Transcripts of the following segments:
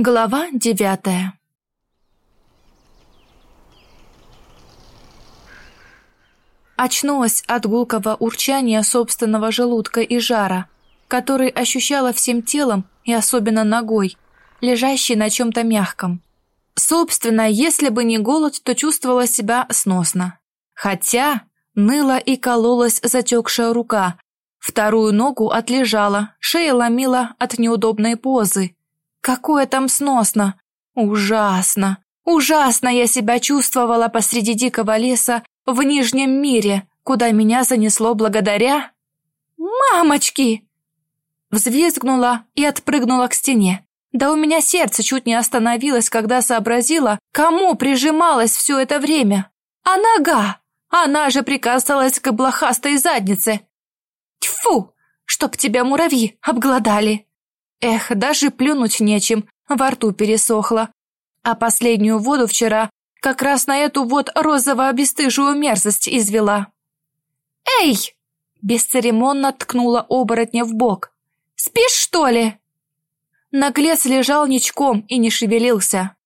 Глава девятая Очнулась от гулкого урчания собственного желудка и жара, который ощущала всем телом и особенно ногой, лежащей на чем-то мягком. Собственно, если бы не голод, то чувствовала себя сносно. Хотя ныла и кололась затекшая рука, вторую ногу отлежала, шея ломила от неудобной позы, Какое там сносно! Ужасно! Ужасно я себя чувствовала посреди дикого леса в Нижнем мире, куда меня занесло благодаря... «Мамочки!» Взвизгнула и отпрыгнула к стене. Да у меня сердце чуть не остановилось, когда сообразила, кому прижималась все это время. А нога! Она же прикасалась к блохастой заднице. Тьфу! Чтоб тебя муравьи обглодали! Эх, даже плюнуть нечем, во рту пересохло. А последнюю воду вчера как раз на эту вот розово-бесстыжую мерзость извела. «Эй!» – бесцеремонно ткнула оборотня в бок. «Спишь, что ли?» Наглец лежал ничком и не шевелился.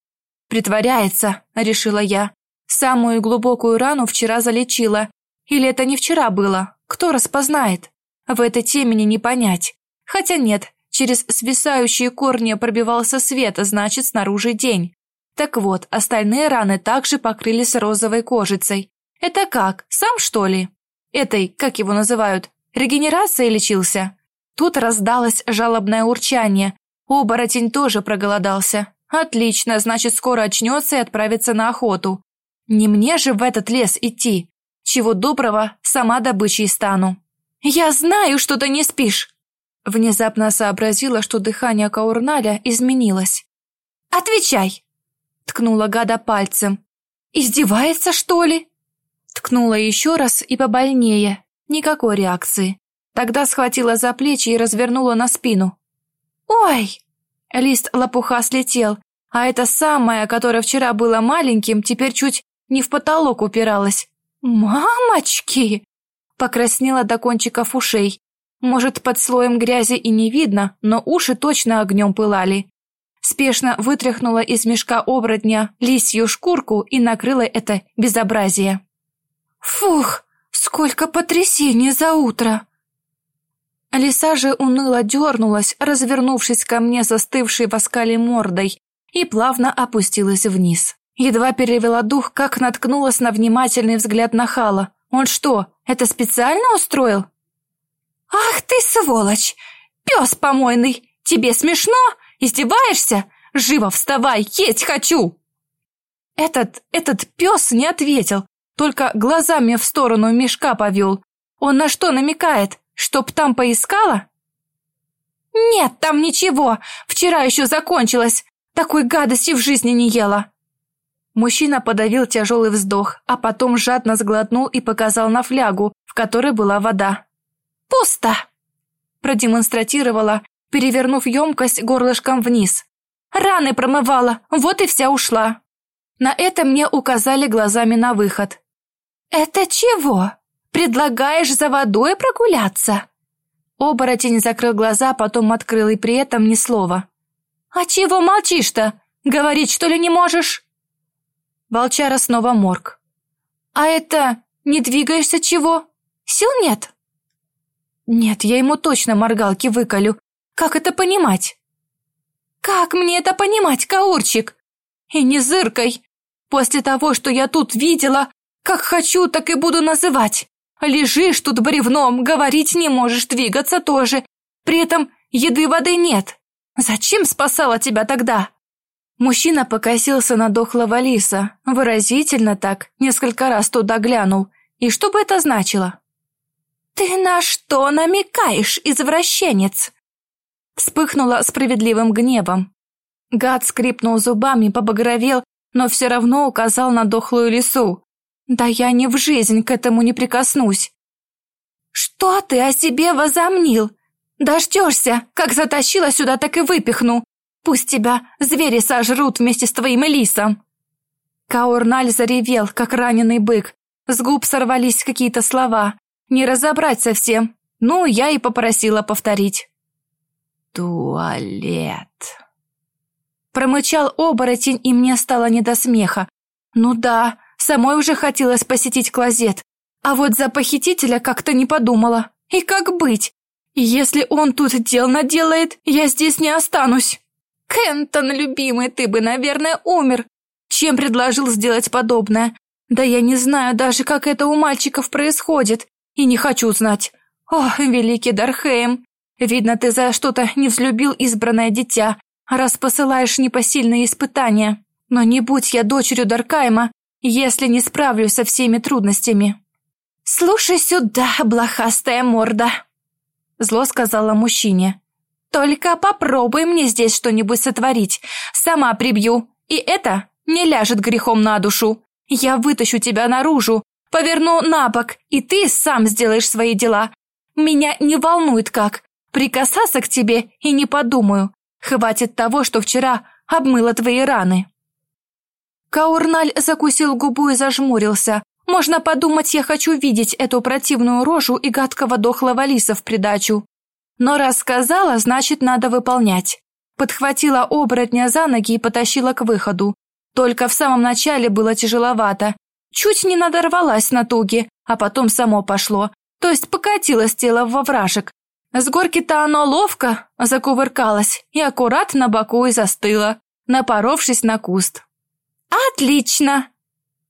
«Притворяется», – решила я. «Самую глубокую рану вчера залечила. Или это не вчера было? Кто распознает? В этой темени не понять. Хотя нет, Через свисающие корни пробивался свет, значит, снаружи день. Так вот, остальные раны также покрылись розовой кожицей. Это как, сам что ли? Этой, как его называют, регенерацией лечился? Тут раздалось жалобное урчание. Оборотень тоже проголодался. Отлично, значит, скоро очнется и отправится на охоту. Не мне же в этот лес идти. Чего доброго, сама добычей стану. «Я знаю, что ты не спишь!» Внезапно сообразила, что дыхание Каурналя изменилось. «Отвечай!» Ткнула гада пальцем. «Издевается, что ли?» Ткнула еще раз и побольнее. Никакой реакции. Тогда схватила за плечи и развернула на спину. «Ой!» Лист лопуха слетел, а это самое, которое вчера было маленьким, теперь чуть не в потолок упиралось. «Мамочки!» Покраснела до кончиков ушей. Может, под слоем грязи и не видно, но уши точно огнем пылали. Спешно вытряхнула из мешка оборотня лисью шкурку и накрыла это безобразие. Фух, сколько потрясений за утро! Лиса же уныло дернулась, развернувшись ко мне застывшей в оскале мордой, и плавно опустилась вниз. Едва перевела дух, как наткнулась на внимательный взгляд нахала. Он что, это специально устроил? «Ах ты, сволочь! Пес помойный! Тебе смешно? Издеваешься? Живо вставай, есть хочу!» Этот, этот пес не ответил, только глазами в сторону мешка повел. Он на что намекает? Чтоб там поискала? «Нет, там ничего. Вчера еще закончилось. Такой гадости в жизни не ела». Мужчина подавил тяжелый вздох, а потом жадно сглотнул и показал на флягу, в которой была вода. «Пусто!» Продемонстратировала, перевернув емкость горлышком вниз. «Раны промывала, вот и вся ушла!» На это мне указали глазами на выход. «Это чего? Предлагаешь за водой прогуляться?» Оборотень закрыл глаза, потом открыл и при этом ни слова. «А чего молчишь-то? Говорить, что ли, не можешь?» Волчара снова морг. «А это... не двигаешься чего? Сил нет?» Нет, я ему точно моргалки выколю. Как это понимать? Как мне это понимать, Каурчик? И не зыркой. После того, что я тут видела, как хочу, так и буду называть. Лежишь тут бревном, говорить не можешь, двигаться тоже. При этом еды воды нет. Зачем спасала тебя тогда? Мужчина покосился на дохлого лиса, выразительно так, несколько раз туда глянул. И что бы это значило? «Ты на что намекаешь, извращенец?» Вспыхнула справедливым гневом. Гад скрипнул зубами, побагровел, но все равно указал на дохлую лису. «Да я ни в жизнь к этому не прикоснусь!» «Что ты о себе возомнил? Дождешься, как затащила сюда, так и выпихну. Пусть тебя звери сожрут вместе с твоим лисом!» Каурналь заревел, как раненый бык. С губ сорвались какие-то слова. Не разобрать совсем. Ну, я и попросила повторить. Туалет. Промычал оборотень, и мне стало не до смеха. Ну да, самой уже хотелось посетить клозет. А вот за похитителя как-то не подумала. И как быть? Если он тут дел наделает, я здесь не останусь. Кентон, любимый, ты бы, наверное, умер. Чем предложил сделать подобное? Да я не знаю даже, как это у мальчиков происходит. И не хочу знать. О, великий Дархейм, видно, ты за что-то не взлюбил избранное дитя, раз посылаешь непосильные испытания. Но не будь я дочерью Даркайма, если не справлюсь со всеми трудностями. Слушай сюда, блохастая морда, зло сказала мужчине. Только попробуй мне здесь что-нибудь сотворить, сама прибью, и это не ляжет грехом на душу. Я вытащу тебя наружу, поверну на бок, и ты сам сделаешь свои дела. Меня не волнует как. Прикасаться к тебе и не подумаю. Хватит того, что вчера обмыла твои раны. Каурналь закусил губу и зажмурился. Можно подумать, я хочу видеть эту противную рожу и гадкого дохлого лиса в придачу. Но раз сказала, значит, надо выполнять. Подхватила оборотня за ноги и потащила к выходу. Только в самом начале было тяжеловато. Чуть не надорвалась на туге, а потом само пошло. То есть покатилось тело во вражек. С горки-то оно ловко закувыркалось и аккуратно на боку и застыло, напоровшись на куст. «Отлично!»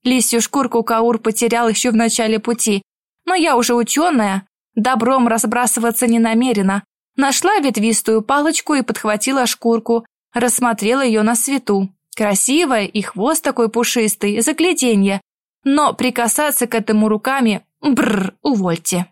Лисью шкурку Каур потерял еще в начале пути, но я уже ученая, добром разбрасываться не намерена. Нашла ветвистую палочку и подхватила шкурку, рассмотрела ее на свету. Красивая и хвост такой пушистый, загляденье. Но прикасаться к этому руками, бррр, увольте.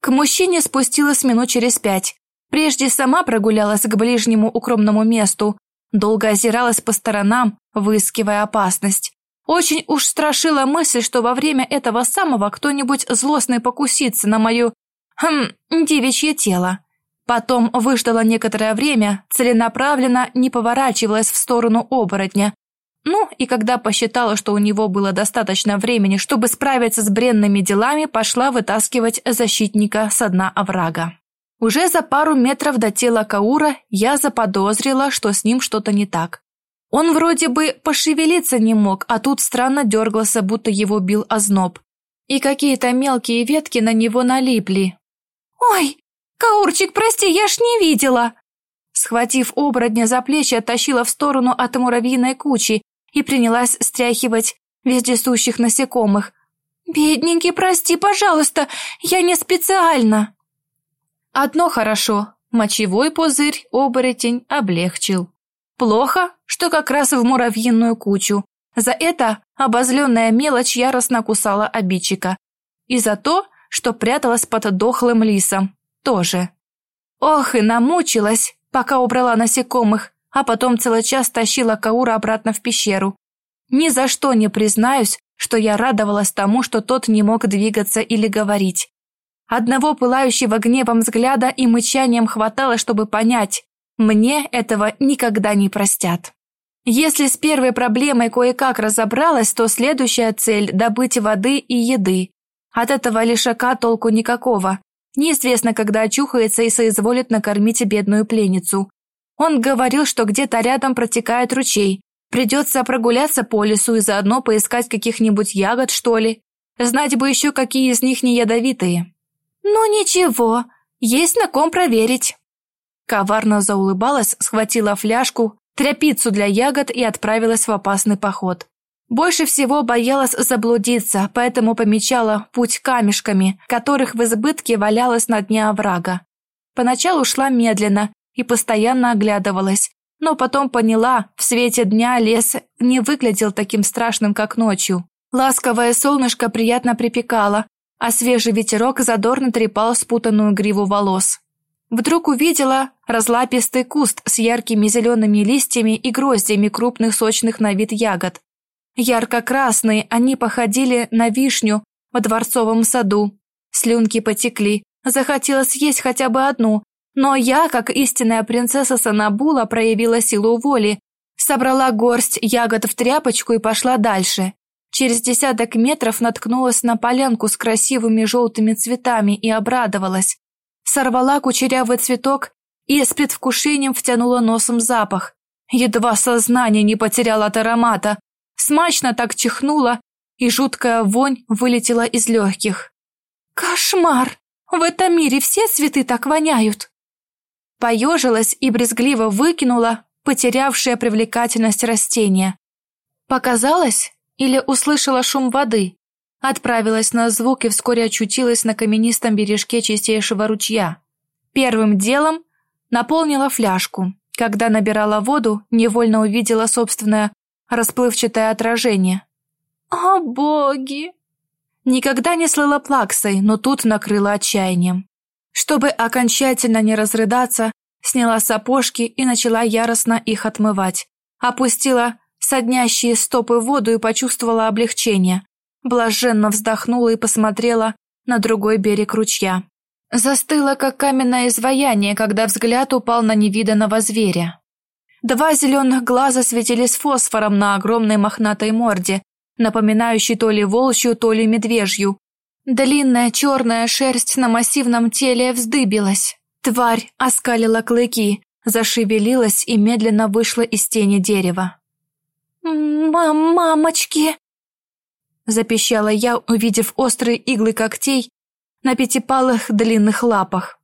К мужчине спустилась минут через пять. Прежде сама прогулялась к ближнему укромному месту, долго озиралась по сторонам, выискивая опасность. Очень уж страшила мысль, что во время этого самого кто-нибудь злостный покусится на мою, хм, девичье тело. Потом выждала некоторое время, целенаправленно не поворачивалась в сторону оборотня. Ну, и когда посчитала, что у него было достаточно времени, чтобы справиться с бренными делами, пошла вытаскивать защитника с дна оврага. Уже за пару метров до тела Каура я заподозрила, что с ним что-то не так. Он вроде бы пошевелиться не мог, а тут странно дергался, будто его бил озноб. И какие-то мелкие ветки на него налипли. «Ой, Каурчик, прости, я ж не видела!» Схватив оборотня за плечи, оттащила в сторону от муравьиной кучи и принялась стряхивать вездесущих насекомых. «Бедненький, прости, пожалуйста, я не специально!» Одно хорошо, мочевой пузырь оборотень облегчил. Плохо, что как раз в муравьиную кучу. За это обозленная мелочь яростно кусала обидчика. И за то, что пряталась под дохлым лисом, тоже. Ох, и намучилась, пока убрала насекомых, а потом целый час тащила Каура обратно в пещеру. Ни за что не признаюсь, что я радовалась тому, что тот не мог двигаться или говорить. Одного пылающего гневом взгляда и мычанием хватало, чтобы понять, мне этого никогда не простят. Если с первой проблемой кое-как разобралась, то следующая цель – добыть воды и еды. От этого лишака толку никакого. Неизвестно, когда очухается и соизволит накормить бедную пленницу. Он говорил, что где-то рядом протекает ручей. Придется прогуляться по лесу и заодно поискать каких-нибудь ягод, что ли. Знать бы еще, какие из них не ядовитые. Ну ничего, есть на ком проверить. Коварно заулыбалась, схватила фляжку, тряпицу для ягод и отправилась в опасный поход. Больше всего боялась заблудиться, поэтому помечала путь камешками, которых в избытке валялось на дне оврага. Поначалу шла медленно и постоянно оглядывалась, но потом поняла, в свете дня лес не выглядел таким страшным, как ночью. Ласковое солнышко приятно припекало, а свежий ветерок задорно трепал спутанную гриву волос. Вдруг увидела разлапистый куст с яркими зелеными листьями и гроздями крупных сочных на вид ягод. Ярко-красные, они походили на вишню во дворцовом саду. Слюнки потекли, захотелось съесть хотя бы одну, но я, как истинная принцесса Санабула, проявила силу воли, собрала горсть ягод в тряпочку и пошла дальше. Через десяток метров наткнулась на полянку с красивыми желтыми цветами и обрадовалась сорвала кучерявый цветок и с предвкушением втянула носом запах. Едва сознание не потеряла от аромата, смачно так чихнула, и жуткая вонь вылетела из легких. «Кошмар! В этом мире все цветы так воняют!» Поежилась и брезгливо выкинула потерявшее привлекательность растения. Показалось или услышала шум воды? Отправилась на звук и вскоре очутилась на каменистом бережке чистейшего ручья. Первым делом наполнила фляжку. Когда набирала воду, невольно увидела собственное расплывчатое отражение. «О, боги!» Никогда не слыла плаксой, но тут накрыла отчаянием. Чтобы окончательно не разрыдаться, сняла сапожки и начала яростно их отмывать. Опустила соднящие стопы в воду и почувствовала облегчение. Блаженно вздохнула и посмотрела на другой берег ручья. Застыла, как каменное изваяние, когда взгляд упал на невиданного зверя. Два зеленых глаза светились фосфором на огромной мохнатой морде, напоминающей то ли волчью, то ли медвежью. Длинная черная шерсть на массивном теле вздыбилась. Тварь оскалила клыки, зашевелилась и медленно вышла из тени дерева. «Мам, мамочки!» Запищала я, увидев острые иглы когтей на пятипалых длинных лапах.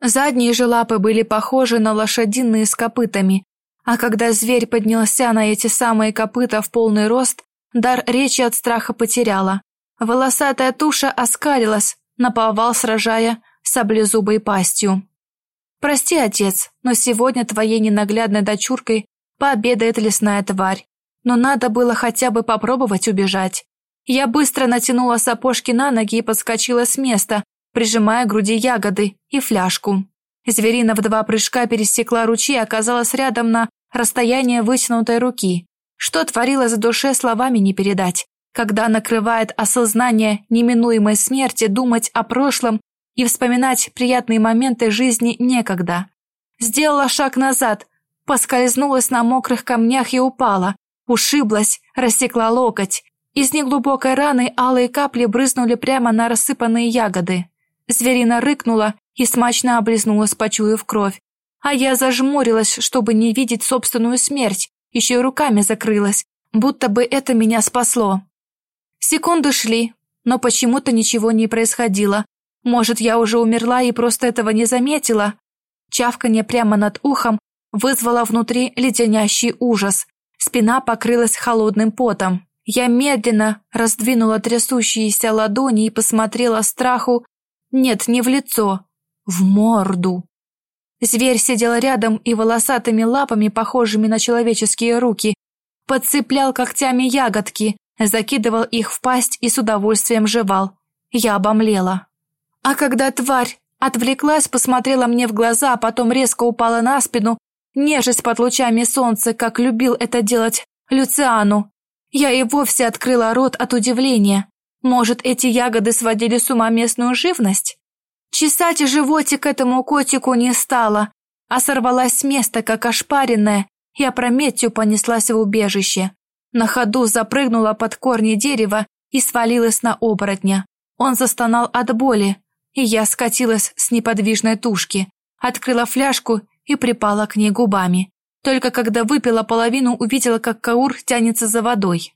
Задние же лапы были похожи на лошадиные с копытами, а когда зверь поднялся на эти самые копыта в полный рост, дар речи от страха потеряла. Волосатая туша оскалилась, наповал сражая саблезубой пастью. «Прости, отец, но сегодня твоей ненаглядной дочуркой пообедает лесная тварь. Но надо было хотя бы попробовать убежать. Я быстро натянула сапожки на ноги и подскочила с места, прижимая к груди ягоды и фляжку. Зверина в два прыжка пересекла ручей и оказалась рядом на расстоянии вытянутой руки. Что творилось в душе, словами не передать. Когда накрывает осознание неминуемой смерти, думать о прошлом и вспоминать приятные моменты жизни некогда. Сделала шаг назад, поскользнулась на мокрых камнях и упала, ушиблась, рассекла локоть. Из неглубокой раны алые капли брызнули прямо на рассыпанные ягоды. Зверина рыкнула и смачно облизнулась, почуяв кровь. А я зажмурилась, чтобы не видеть собственную смерть, еще и руками закрылась, будто бы это меня спасло. Секунды шли, но почему-то ничего не происходило. Может, я уже умерла и просто этого не заметила? Чавканье прямо над ухом вызвало внутри леденящий ужас. Спина покрылась холодным потом. Я медленно раздвинула трясущиеся ладони и посмотрела страху, нет, не в лицо, в морду. Зверь сидел рядом и волосатыми лапами, похожими на человеческие руки, подцеплял когтями ягодки, закидывал их в пасть и с удовольствием жевал. Я обомлела. А когда тварь отвлеклась, посмотрела мне в глаза, а потом резко упала на спину, нежесть под лучами солнца, как любил это делать Люциану, я и вовсе открыла рот от удивления. Может, эти ягоды сводили с ума местную живность? Чесать животик этому котику не стала, а сорвалась с места, как ошпаренная, и опрометью понеслась в убежище. На ходу запрыгнула под корни дерева и свалилась на оборотня. Он застонал от боли, и я скатилась с неподвижной тушки, открыла фляжку и припала к ней губами. Только когда выпила половину, увидела, как Каур тянется за водой.